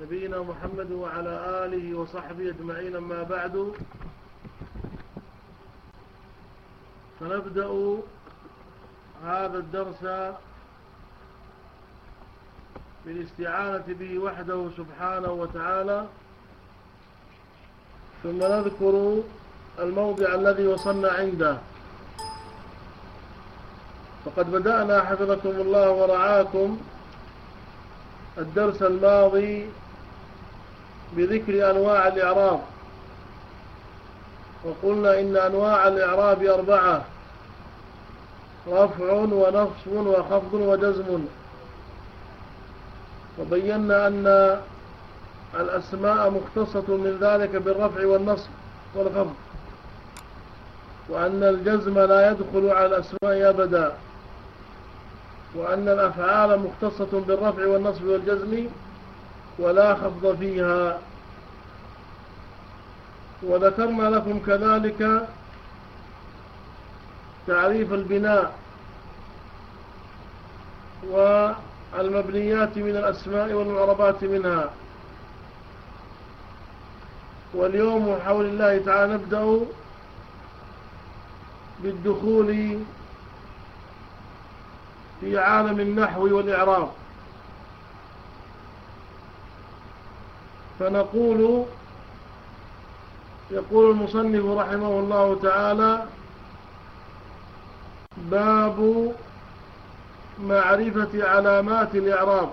نبينا محمد وعلى آله وصحبه أجمعين أما بعد. فنبدأ هذا الدرس بالاستعانة به وحده سبحانه وتعالى. ثم نذكر الموضع الذي وصلنا عنده. فقد بدأنا حفظكم الله ورعاكم الدرس الماضي بذكر أنواع الإعراب. وقلنا إن أنواع الإعراب أربعة رفع ونصب وخفض وجزم. وبينا أن الأسماء مختصة من ذلك بالرفع والنصب والخفض وأن الجزم لا يدخل على الأسماء أبدا وأن الأفعال مختصة بالرفع والنصب والجزم ولا خفض فيها. وذكرنا لكم كذلك تعريف البناء والمبنيات من الأسماء والمعربات منها. واليوم حول الله تعالى نبدأ بالدخول في عالم النحو والإعراب. فنقول يقول المصنف رحمه الله تعالى باب معرفة علامات الإعراب.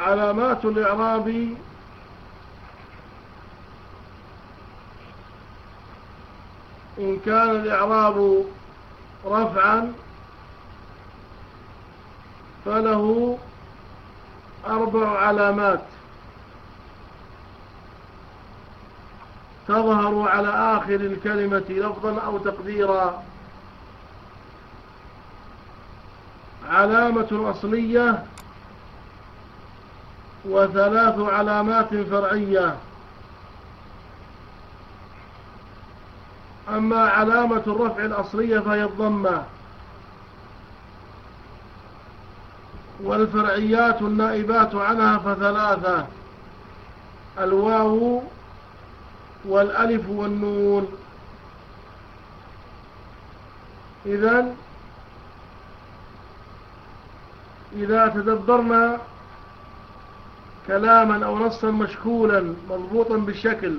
علامات الإعراب إن كان الإعراب رفعا فله أربع علامات. تظهر على آخر الكلمة لفظا أو تقديرا. علامة أصلية وثلاث علامات فرعية. أما علامة الرفع الأصلية فهي الضمة. والفرعيات النائبات عنها فثلاثة. الواو والألف والنون. إذن إذا تدبرنا كلاما أو نصا مشكولا مضبوطا بالشكل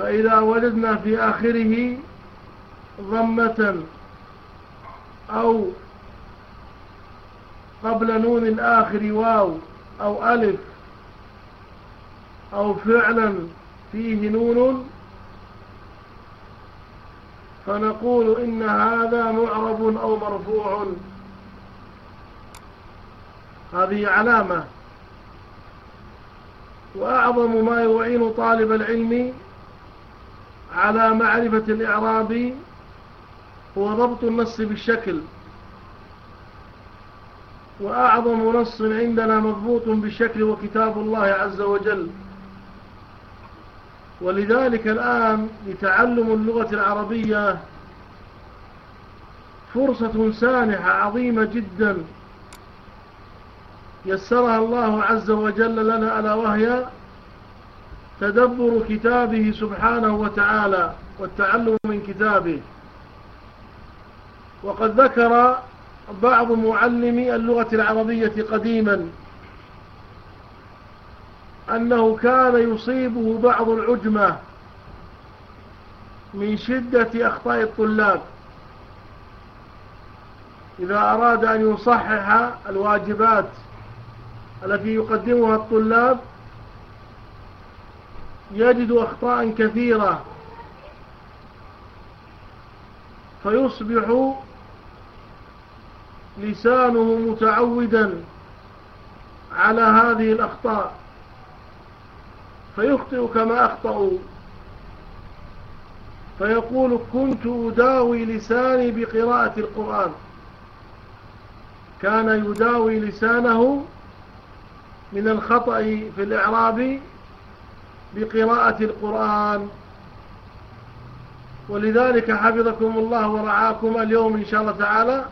فإذا وجدنا في آخره ضمة أو قبل نون الآخر واو أو ألف أو فعلا فيه نون فنقول إن هذا معرب أو مرفوع. هذه علامة. وأعظم ما يعين طالب العلم على معرفة الإعراب هو ضبط النص بالشكل. وأعظم نص عندنا مضبوط بالشكل وكتاب الله عز وجل. ولذلك الآن لتعلم اللغة العربية فرصة سانحة عظيمة جدا. يسرها الله عز وجل لنا ألا وهي تدبر كتابه سبحانه وتعالى والتعلم من كتابه. وقد ذكر بعض معلمي اللغة العربية قديما أنه كان يصيبه بعض العجمة من شدة أخطاء الطلاب. إذا أراد أن يصحح الواجبات التي يقدمها الطلاب يجد أخطاء كثيرة. فيصبح لسانه متعودا على هذه الأخطاء. فيخطئ كما أخطأوا فيقول كنت أداوي لساني بقراءة القرآن. كان يداوي لسانه من الخطأ في الإعراب بقراءة القرآن. ولذلك حفظكم الله ورعاكم اليوم إن شاء الله تعالى.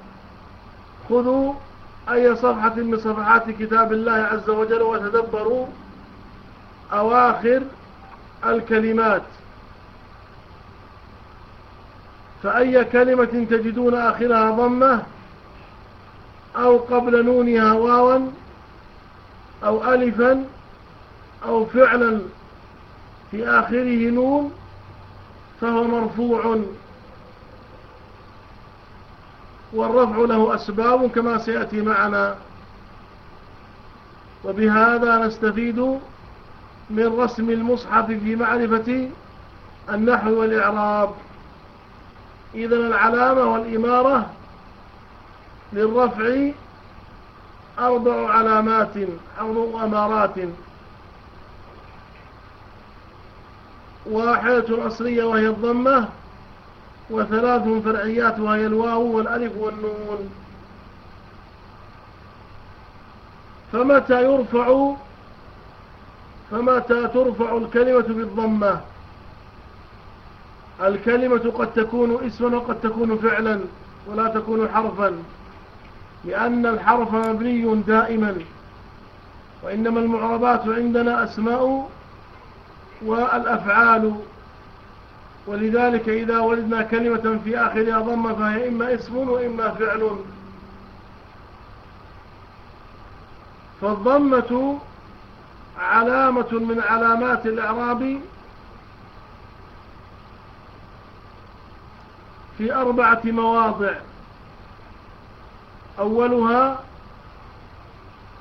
خذوا أي صفحة من صفحات كتاب الله عز وجل وتدبروا أواخر الكلمات. فأي كلمة تجدون آخرها ضمة أو قبل نونها واوا أو ألفا أو فعلا في آخره نون فهو مرفوع. والرفع له أسباب كما سيأتي معنا. وبهذا نستفيد من رسم المصحف في معرفة النحو والإعراب. إذا العلامة والإمارة للرفع أربع علامات أو أمارات. واحدة أصلية وهي الضمة وثلاث فرعيات وهي الواو والألف والنون. فمتى يرفع فمتى ترفع الكلمة بالضمة؟ الكلمة قد تكون اسما وقد تكون فعلا ولا تكون حرفا لأن الحرف مبني دائما وإنما المعربات عندنا أسماء والأفعال. ولذلك إذا وجدنا كلمة في آخرها ضمة فهي إما اسم وإما فعل. فالضمة علامة من علامات الإعراب في أربعة مواضع. أولها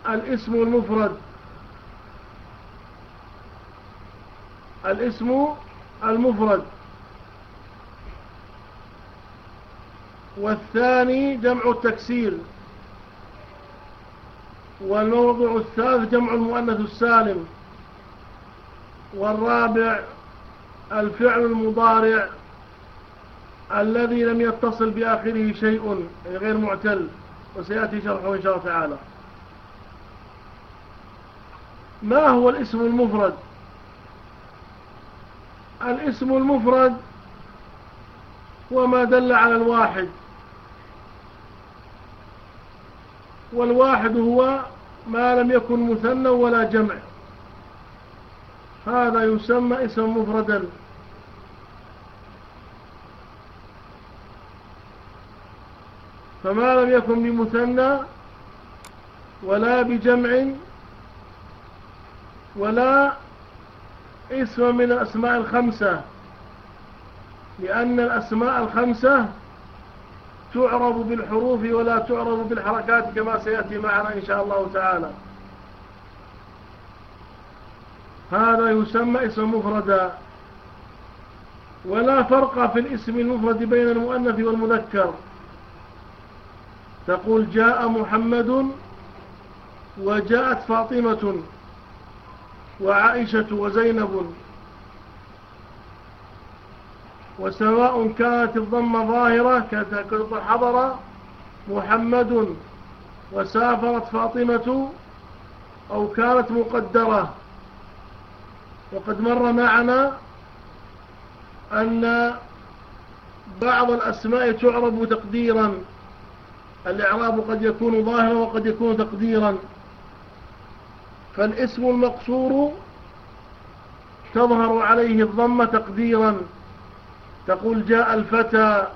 الاسم المفرد. الاسم المفرد. والثاني جمع التكسير. والموضع الثالث جمع المؤنث السالم. والرابع الفعل المضارع الذي لم يتصل بآخره شيء غير معتل. وسيأتي شرحه إن شاء الله تعالى. ما هو الاسم المفرد؟ الاسم المفرد وما دل على الواحد. والواحد هو ما لم يكن مثنى ولا جمع. هذا يسمى اسم مفردا. فما لم يكن بمثنى ولا بجمع ولا اسم من الأسماء الخمسة. لأن الأسماء الخمسة تعرض بالحروف ولا تعرض بالحركات كما سيأتي معنا إن شاء الله تعالى. هذا يسمى اسم مفردا ولا فرق في الاسم المفرد بين المؤنث والمذكر. تقول جاء محمد وجاءت فاطمة. وعائشة وزينب. وسواء كانت الضمة ظاهرة كتقول حضر محمد وسافرت فاطمة أو كانت مقدرة. وقد مر معنا أن بعض الأسماء تعرب تقديرا. الإعراب قد يكون ظاهرا وقد يكون تقديرا. فالاسم المقصور تظهر عليه الضمة تقديرا. تقول جاء الفتى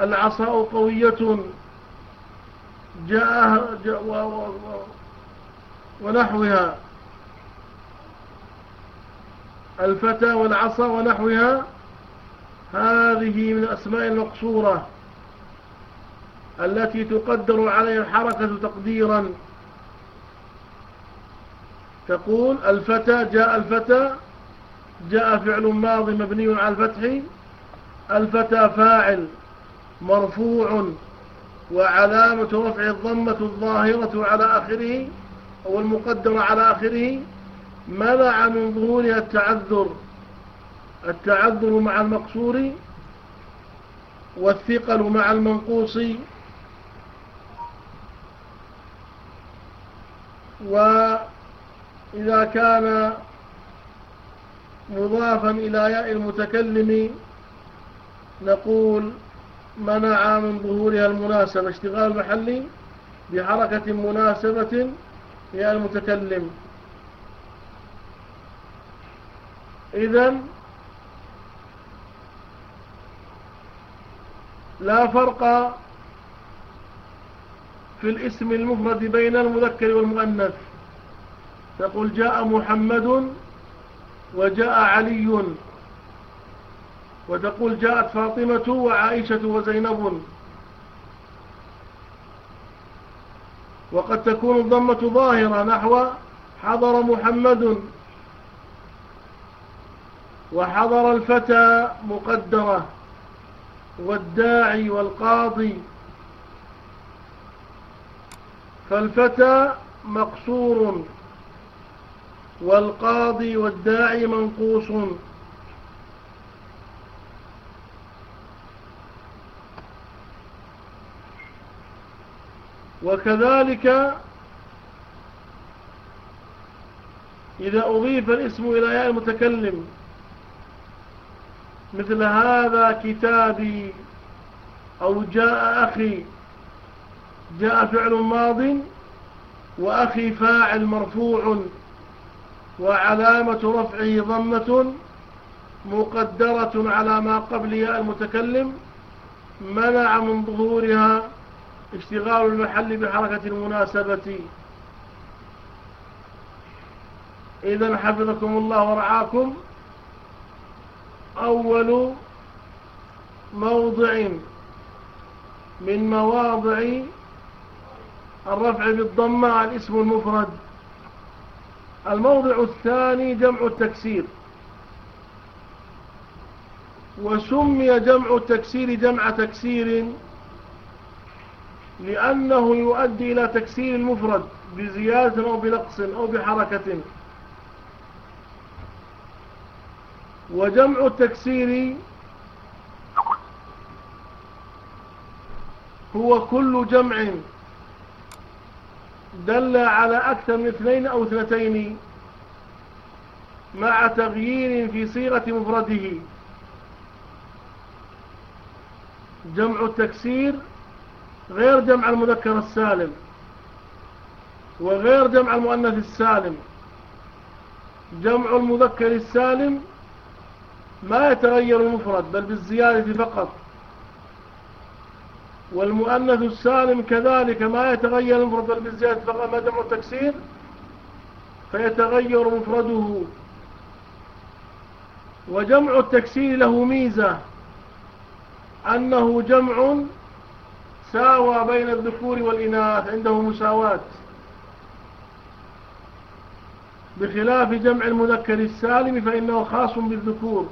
العصاء قوية جاء, جاء ونحوها. الفتى والعصا ونحوها. هذه من الأسماء المقصورة التي تقدر عليها الحركة تقديرا. تقول الفتى جاء الفتى جاء فعل ماض مبني على الفتح. الفتى فاعل مرفوع وعلامة رفع الضمة الظاهرة على آخره أو المقدرة على آخره منع من ظهورها التعذر. التعذر مع المقصور والثقل مع المنقوص. وإذا كان مضافا إلى ياء المتكلم نقول منع من ظهورها المناسبة اشتغال محلي بحركة مناسبة يا المتكلم. إذا لا فرق في الاسم المفرد بين المذكر والمؤنث. تقول جاء محمد وجاء علي وتقول جاءت فاطمة وعائشة وزينب. وقد تكون الضمة ظاهرة نحو حضر محمد وحضر الفتى مقدرة والداعي والقاضي. فالفتى مقصور. والقاضي والداعي منقوص. وكذلك إذا أضيف الاسم إلى ياء المتكلم مثل هذا كتابي أو جاء أخي جاء فعل ماض وأخي فاعل مرفوع. وعلامة رفعه ضمة مقدرة على ما قبل ياء المتكلم منع من ظهورها اشتغال المحل بحركة المناسبة. إذا حفظكم الله ورعاكم. أول موضع من مواضع الرفع بالضمة الاسم المفرد. الموضع الثاني جمع التكسير. وسمي جمع التكسير جمع تكسير لأنه يؤدي إلى تكسير المفرد بزيادة أو بنقص أو بحركة. وجمع التكسير هو كل جمع دل على أكثر من اثنين أو اثنتين مع تغيير في صيغة مفرده. جمع التكسير غير جمع المذكر السالم وغير جمع المؤنث السالم. جمع المذكر السالم ما يتغير المفرد بل بالزيادة فقط. والمؤنث السالم كذلك ما يتغير المفرد بل بالزيادة فقط ما جمع التكسير فيتغير مفرده. وجمع التكسير له ميزة أنه جمع ساوى بين الذكور والإناث عنده مساواة. بخلاف جمع المذكر السالم فإنه خاص بالذكور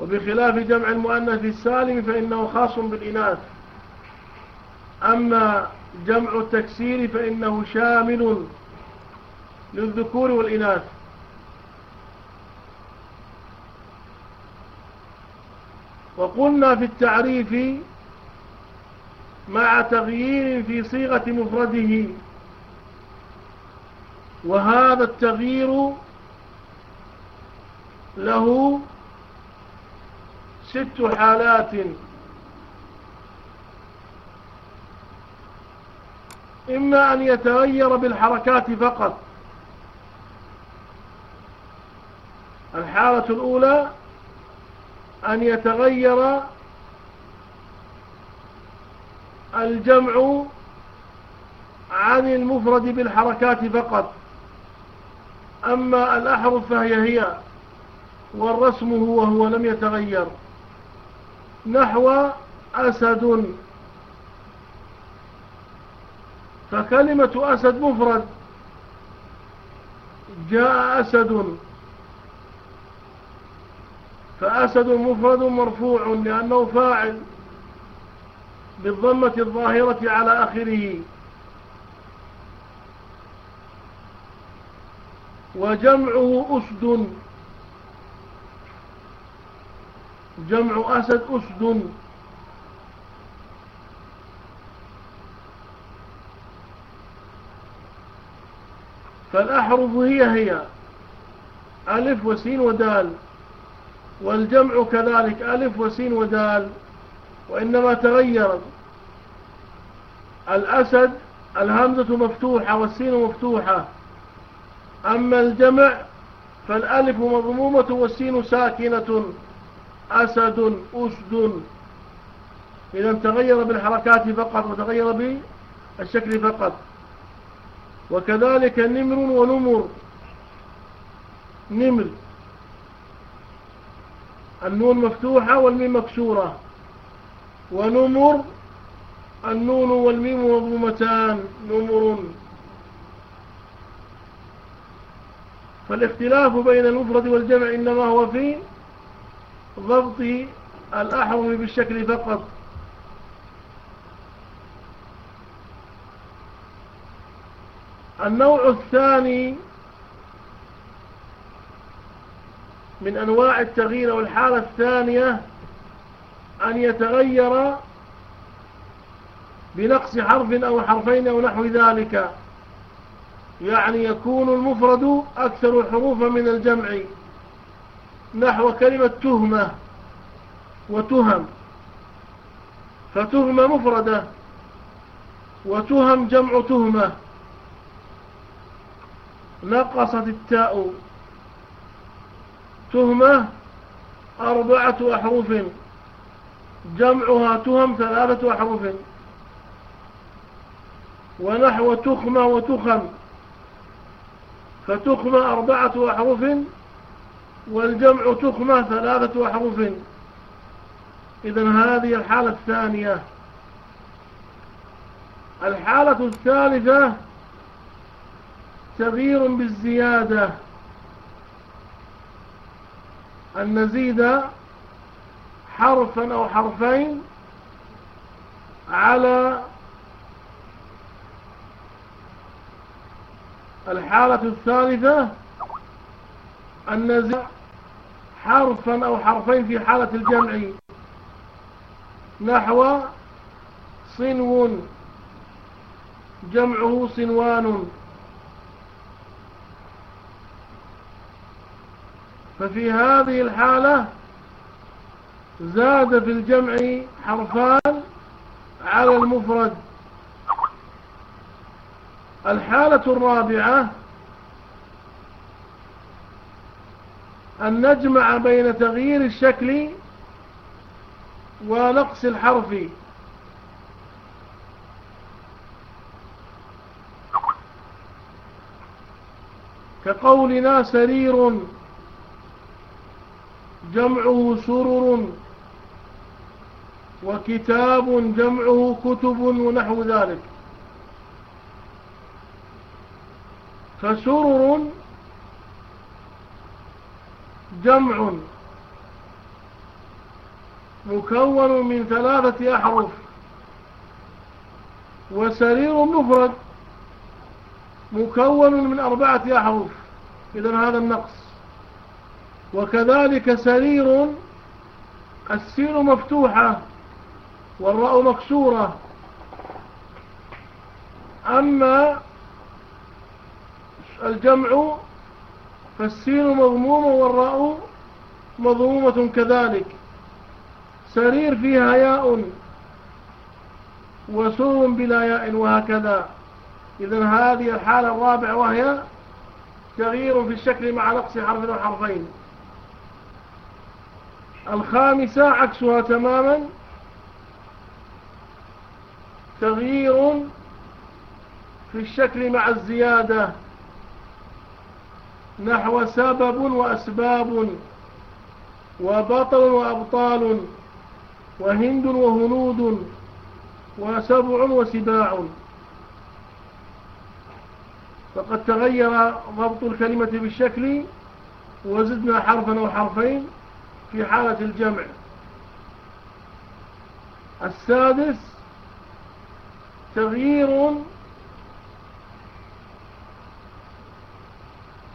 وبخلاف جمع المؤنث السالم فإنه خاص بالإناث. أما جمع التكسير فإنه شامل للذكور والإناث. وقلنا في التعريف مع تغيير في صيغة مفرده وهذا التغيير له ست حالات إما أن يتغير بالحركات فقط. الحالة الأولى أن يتغير الجمع عن المفرد بالحركات فقط. أما الأحرف فهي هي والرسم هو هو لم يتغير. نحو أسد فكلمة أسد مفرد. جاء أسد. فأسد مفرد مرفوع لأنه فاعل بالضمة الظاهرة على آخره. وجمعه أسد. جمع أسد أسد. فالأحرف هي هي. ألف وسين ودال. والجمع كذلك ألف وسين ودال. وإنما تغير. الأسد الهمزة مفتوحة والسين مفتوحة. أما الجمع فالألف مضمومة والسين ساكنة. أسد أسد. إذا تغير بالحركات فقط وتغير بالشكل فقط. وكذلك نمر ونمر. نمر. النون مفتوحة والميم مكسورة. ونمر. النون والميم مضمومتان. نمر. فالاختلاف بين المفرد والجمع إنما هو في ضبط الأحرف بالشكل فقط. النوع الثاني من أنواع التغيير والحالة الثانية أن يتغير بنقص حرف أو حرفين أو نحو ذلك. يعني يكون المفرد أكثر حروفا من الجمع نحو كلمة تهمة وتهم. فتهمة مفردة وتهم جمع تهمة. نقصت التاء تهمة أربعة أحرف. جمعها تهم ثلاثة أحرف. ونحو تخمة وتخم فتخمة أربعة أحرف والجمع تخمة ثلاثة أحرف. إذا هذه الحالة الثانية. الحالة الثالثة تغيير بالزيادة. أن نزيد حرفا أو حرفين على الحالة الثالثة. أن نزيد حرفا أو حرفين في حالة الجمع. نحو صنو. جمعه صنوان. ففي هذه الحالة زاد في الجمع حرفان على المفرد. الحالة الرابعة أن نجمع بين تغيير الشكل ونقص الحرف. كقولنا سرير جمعه سرر وكتاب جمعه كتب ونحو ذلك. فسرر جمع مكون من ثلاثة أحرف وسرير مفرد مكون من أربعة أحرف. إذن هذا النقص. وكذلك سرير السين مفتوحة والراء مكسورة. أما الجمع فالسين مضمومة والراء مضمومة كذلك. سرير فيها ياء وسور بلا ياء وهكذا. إذن هذه الحالة الرابعة وهي تغيير في الشكل مع نقص حرف وحرفين الخامسة عكسها تماما. تغيير في الشكل مع الزيادة نحو سبب وأسباب وبطل وأبطال وهند وهنود وسبع وسباع. فقد تغير ضبط الكلمة بالشكل وزدنا حرفا أو حرفين في حالة الجمع. السادس تغيير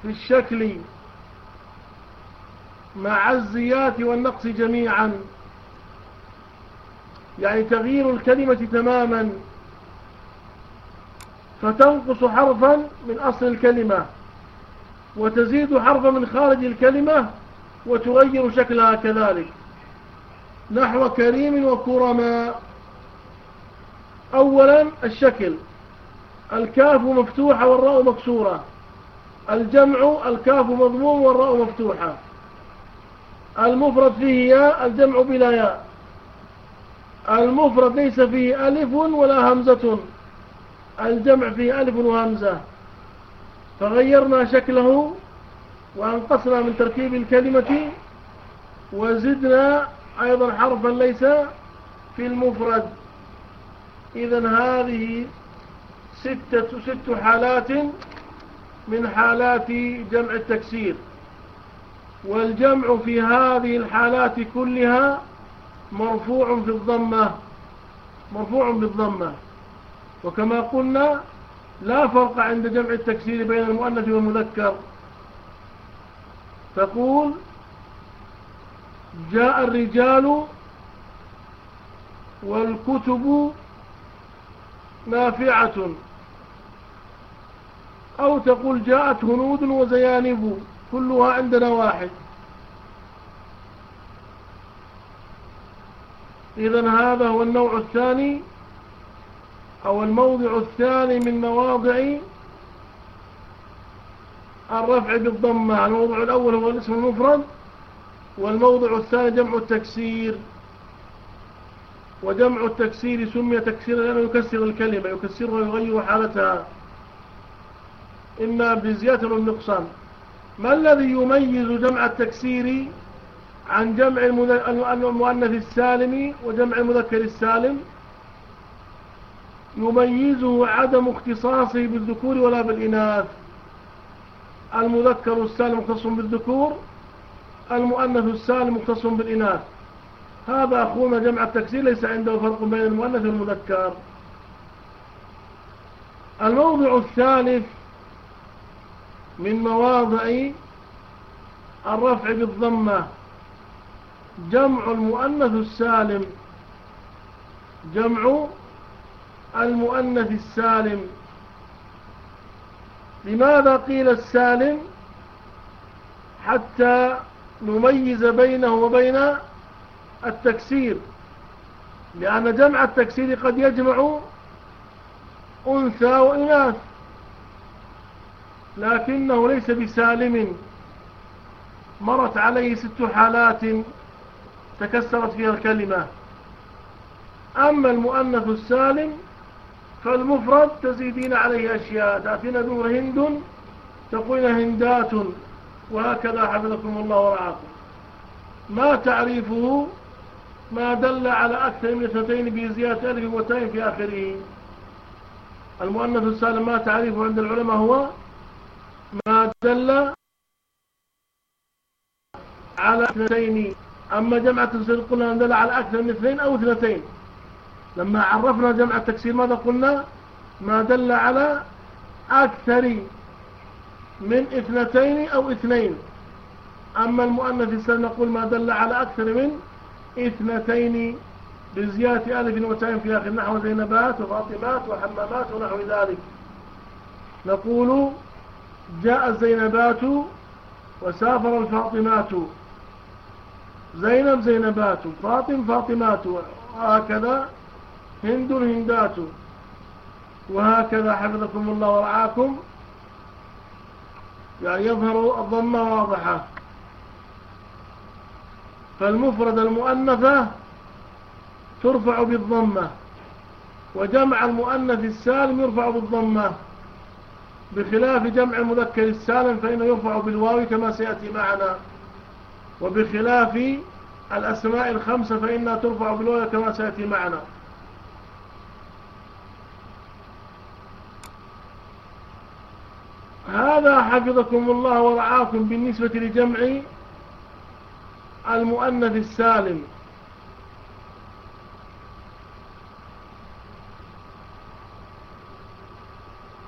في الشكل مع الزيات والنقص جميعا. يعني تغيير الكلمة تماما. فتنقص حرفا من أصل الكلمة وتزيد حرفا من خارج الكلمة وتغير شكلها كذلك. نحو كريم وكرماء. أولا الشكل. الكاف مفتوحة والراء مكسورة. الجمع الكاف مضموم والراء مفتوحة. المفرد فيه ياء الجمع بلا ياء. المفرد ليس فيه ألف ولا همزة. الجمع فيه ألف وهمزة. فغيرنا شكله وأنقصنا من تركيب الكلمة وزدنا أيضا حرفا ليس في المفرد. إذا هذه ستة ست حالات من حالات جمع التكسير. والجمع في هذه الحالات كلها مرفوع في الضمة. مرفوع بالضمة وكما قلنا لا فرق عند جمع التكسير بين المؤنث والمذكر. تقول جاء الرجال والكتب نافعة أو تقول جاءت هنود وزيانب كلها عندنا واحد. إذا هذا هو النوع الثاني أو الموضع الثاني من مواضع الرفع بالضمة الموضع الأول هو الاسم المفرد والموضع الثاني جمع التكسير. وجمع التكسير سمي تكسيرا لأنه يكسر الكلمة يكسرها ويغير حالتها. إما بزيادة والنقصان ما الذي يميز جمع التكسير عن جمع المؤنث السالم وجمع المذكر السالم؟ يميزه عدم اختصاصه بالذكور ولا بالإناث. المذكر السالم مختص بالذكور المؤنث السالم مختص بالإناث. هذا أخونا جمع التكسير ليس عنده فرق بين المؤنث والمذكر. الموضع الثالث من مواضع الرفع بالضمة. جمع المؤنث السالم. جمع المؤنث السالم. لماذا قيل السالم حتى نميز بينه وبين التكسير؟ لأن جمع التكسير قد يجمع أنثى وإناث لكنه ليس بسالم. مرت عليه ست حالات تكسرت فيها الكلمة. أما المؤنث السالم فالمفرد تزيدين عليه أشياء تأتين دور هند تقول هندات وهكذا حفظكم الله ورعاكم. ما تعريفه؟ ما دل على أكثر من اثنتين بزيادة ألف وتين في آخره. المؤنث السالم ما تعريفه عند العلماء هو؟ ما دل على اثنتين. أما جمع التكسير قلنا دل على أكثر من اثنين أو اثنتين. لما عرفنا جمع التكسير ماذا قلنا؟ ما دل على أكثر من اثنتين أو اثنين. أما المؤنث السالم نقول ما دل على أكثر من اثنتين بزيادة ألف وتين في آخر نحو زينبات وفاطمات وحمامات ونحو ذلك. نقول جاء الزينبات وسافر الفاطمات. زينب زينبات فاطم فاطمات وهكذا هند هندات وهكذا حفظكم الله ورعاكم. يعني يظهر الضمة واضحة فالمفرد المؤنثة ترفع بالضمة وجمع المؤنث السالم يرفع بالضمة. بخلاف جمع المذكر السالم فإنه يرفع بالواو كما سيأتي معنا. وبخلاف الأسماء الخمسة فإنها ترفع بالواو كما سيأتي معنا. هذا حفظكم الله ورعاكم بالنسبة لجمع المؤنث السالم.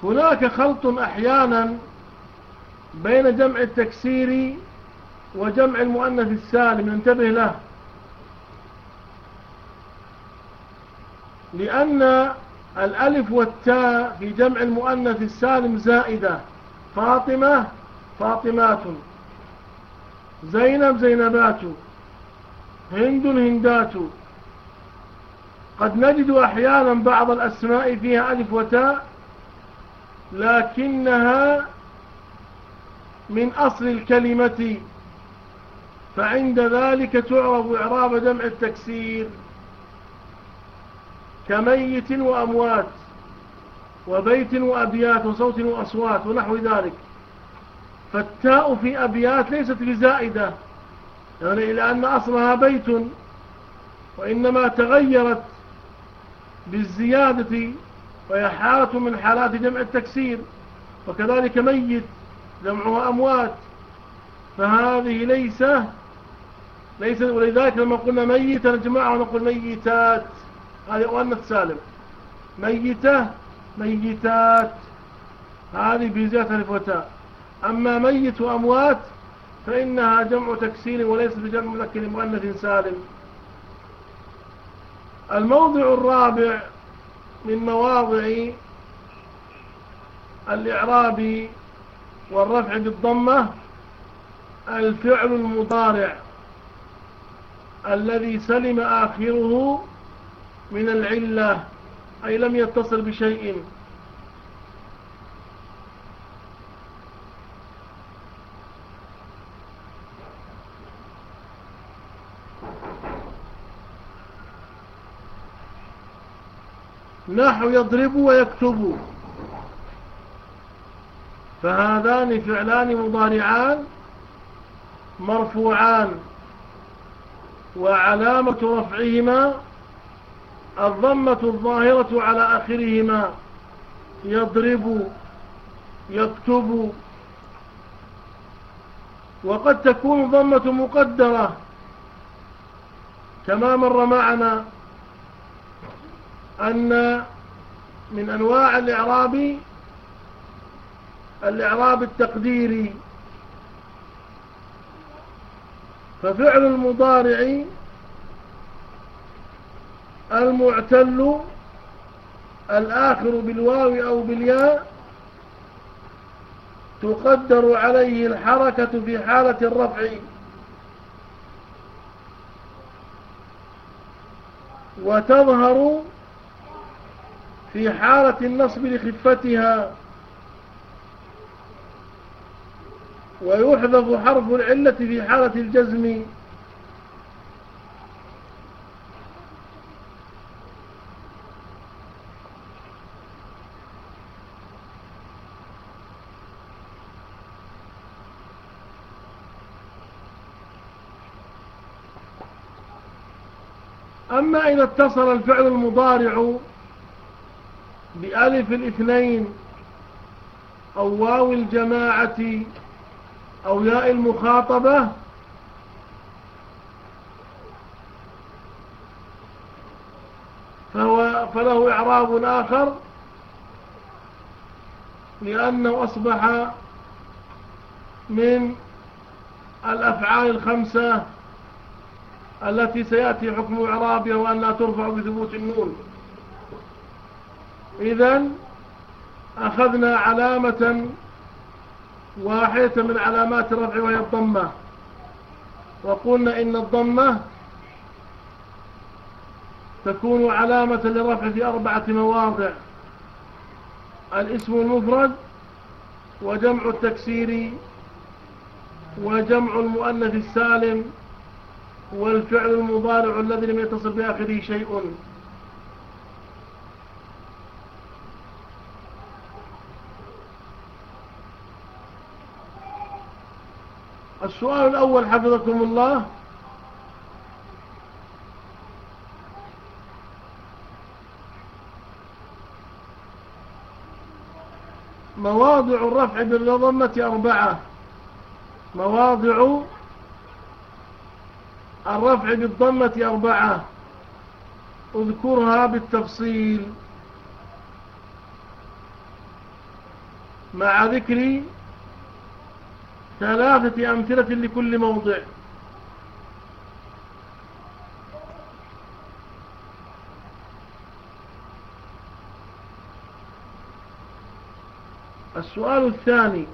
هناك خلط أحيانا بين جمع التكسير وجمع المؤنث السالم. انتبه له. لأن الألف والتاء في جمع المؤنث السالم زائدة. فاطمة فاطمات. زينب زينبات. هند هندات. قد نجد أحيانا بعض الأسماء فيها ألف وتاء لكنها من أصل الكلمة. فعند ذلك تعرب إعراب جمع التكسير. كميت وأموات. وبيت وأبيات وصوت وأصوات ونحو ذلك. فالتاء في أبيات ليست بزائدة يعني لأن أصلها بيت وإنما تغيرت بالزيادة وهي حالة من حالات جمع التكسير وكذلك ميت جمعها أموات فهذه ليس ليس ولذلك لما قلنا ميتا جماعة نقول ميتات هذه مؤنث سالم. ميتة ميتات. هذه بزيادة الفتاة أما ميت وأموات فإنها جمع تكسير وليس بجمع مذكر مؤنث سالم. الموضع الرابع من مواضع الإعراب والرفع بالضمة الفعل المضارع الذي سلم آخره من العلة. أي لم يتصل بشيء. نحو يضرب ويكتب. فهذان فعلان مضارعان مرفوعان وعلامة رفعهما الضمة الظاهرة على آخرهما يضرب يكتب. وقد تكون ضمة مقدرة كما مر معنا أن من أنواع الإعراب الإعراب التقديري. ففعل المضارع المعتل الآخر بالواو أو بالياء تقدر عليه الحركة في حالة الرفع. وتظهر في حالة النصب لخفتها. ويحذف حرف العلة في حالة الجزم أما إذا اتصل الفعل المضارع بألف الاثنين أو واو الجماعة أو ياء المخاطبة فهو فله إعراب آخر لأنه أصبح من الأفعال الخمسة التي سيأتي حكم إعرابها وأنها ترفع بثبوت النون. إذا أخذنا علامة واحدة من علامات الرفع وهي الضمة. وقلنا إن الضمة تكون علامة للرفع في أربعة مواضع. الاسم المفرد وجمع التكسير وجمع المؤنث السالم والفعل المضارع الذي لم يتصل بآخره شيء. السؤال الأول حفظكم الله. مواضع الرفع بالضمة أربعة. مواضع الرفع بالضمة أربعة. اذكرها بالتفصيل. مع ذكر ثلاثة أمثلة لكل موضع. السؤال الثاني.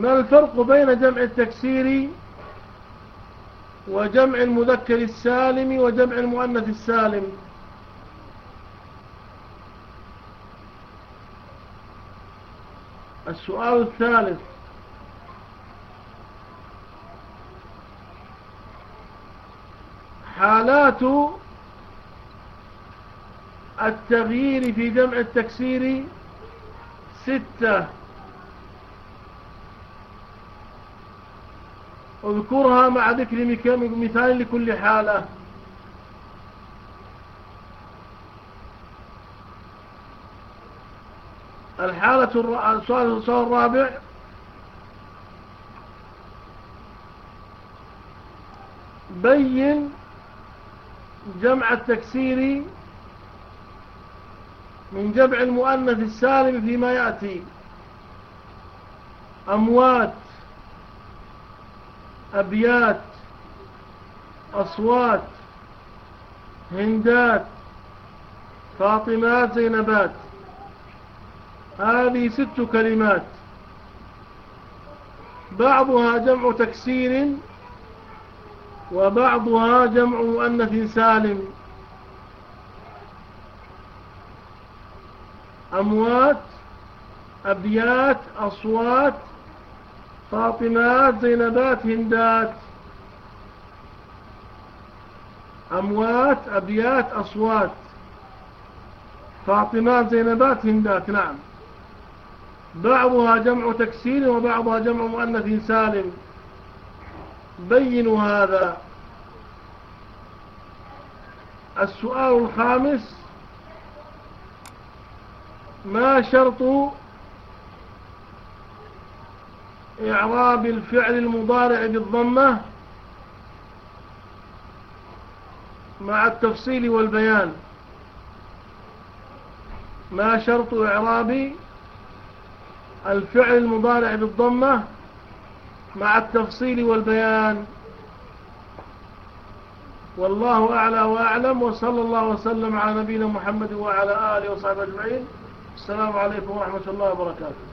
ما الفرق بين جمع التكسير وجمع المذكر السالم وجمع المؤنث السالم؟ السؤال الثالث. حالات التغيير في جمع التكسير ستة. اذكرها مع ذكر مثال لكل حالة. الحالة السؤال الرابع. بين جمع التكسير من جمع المؤنث السالم فيما يأتي. أموات أبيات أصوات هندات فاطمات زينبات. هذه ست كلمات. بعضها جمع تكسير وبعضها جمع مؤنث سالم. أموات أبيات أصوات فاطمات زينبات هندات. أموات أبيات أصوات. فاطمات زينبات هندات نعم. بعضها جمع تكسير وبعضها جمع مؤنث سالم. بينوا هذا. السؤال الخامس ما شرط إعراب الفعل المضارع بالضمة مع التفصيل والبيان. ما شرط إعراب الفعل المضارع بالضمة مع التفصيل والبيان. والله أعلى وأعلم وصلى الله وسلم على نبينا محمد وعلى آله وصحبه أجمعين. السلام عليكم ورحمة الله وبركاته.